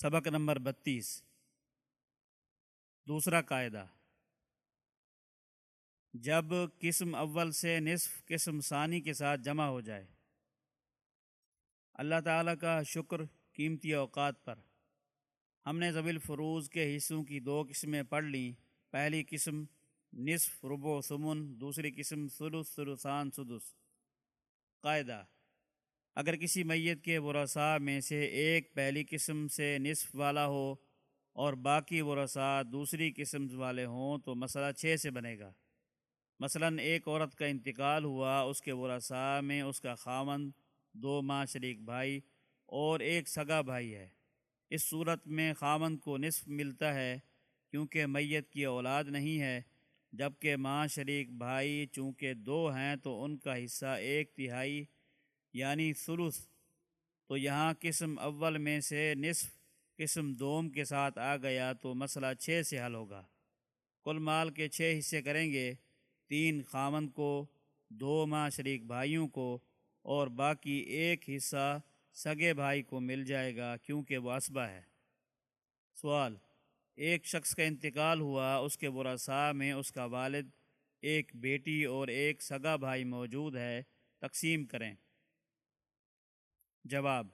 سبق نمبر بتیس۔ دوسرا قاعدہ۔ جب قسم اول سے نصف قسم ثانی کے ساتھ جمع ہو جائے، اللہ تعالیٰ کا شکر قیمتی اوقات پر۔ ہم نے زبیل فروز کے حصوں کی دو قسمیں پڑھ لیں۔ پہلی قسم نصف ربو سمن دوسری قسم سلس سلسان سدس۔ قاعدہ۔ اگر کسی میت کے ورثاء میں سے ایک پہلی قسم سے نصف والا ہو اور باقی ورثاء دوسری قسم والے ہوں تو مسئلہ چھ سے بنے گا۔ مثلا ایک عورت کا انتقال ہوا، اس کے ورثاء میں اس کا خامن دو ماں شریک بھائی اور ایک سگا بھائی ہے۔ اس صورت میں خامن کو نصف ملتا ہے کیونکہ میت کی اولاد نہیں ہے، جبکہ ماں شریک بھائی چونکہ دو ہیں تو ان کا حصہ ایک تہائی یعنی ثلث، تو یہاں قسم اول میں سے نصف قسم دوم کے ساتھ آ گیا تو مسئلہ چھ سے حل ہوگا۔ کل مال کے چھ حصے کریں گے، تین خامن کو، دو ماں شریک بھائیوں کو، اور باقی ایک حصہ سگے بھائی کو مل جائے گا کیونکہ وہ اسبہ ہے۔ سوال، ایک شخص کا انتقال ہوا، اس کے ورثاء میں اس کا والد، ایک بیٹی اور ایک سگا بھائی موجود ہے، تقسیم کریں۔ جواب،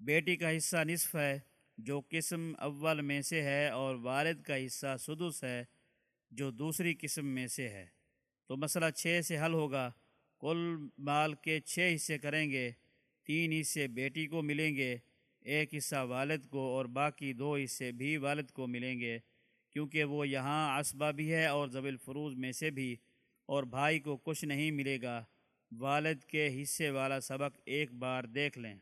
بیٹی کا حصہ نصف ہے، جو قسم اول میں سے ہے اور والد کا حصہ سدس ہے، جو دوسری قسم میں سے ہے۔ تو مسئلہ چھ سے حل ہوگا۔ کل مال کے چھ حصے کریں گے، تین حصے بیٹی کو ملیں گے، ایک حصہ والد کو اور باقی دو حصے بھی والد کو ملیں گے، کیونکہ وہ یہاں اسبہ بھی ہے اور زبی الفروز میں سے بھی، اور بھائی کو کچھ نہیں ملے گا۔ والد کے حصے والا سبق ایک بار دیکھ لیں۔